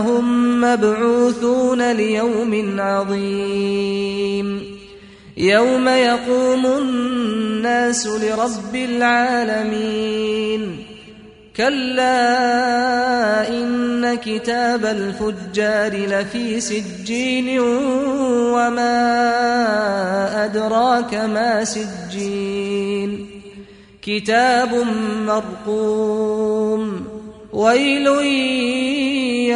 انهم مبعوثون ليوم عظيم. يوم يقوم الناس لرب العالمين. كلا إن كتاب الفجار لفي سجين وما أدراك ما سجين. كتاب مرقوم. ويل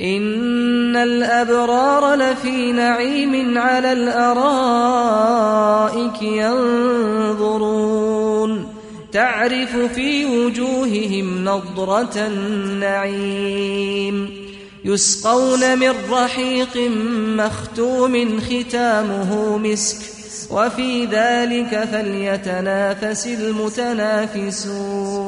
إن الأبرار لفي نعيم على الأرائك ينظرون تعرف في وجوههم نضرة النعيم يسقون من رحيق مختوم ختامه مسك وفي ذلك فليتنافس المتنافسون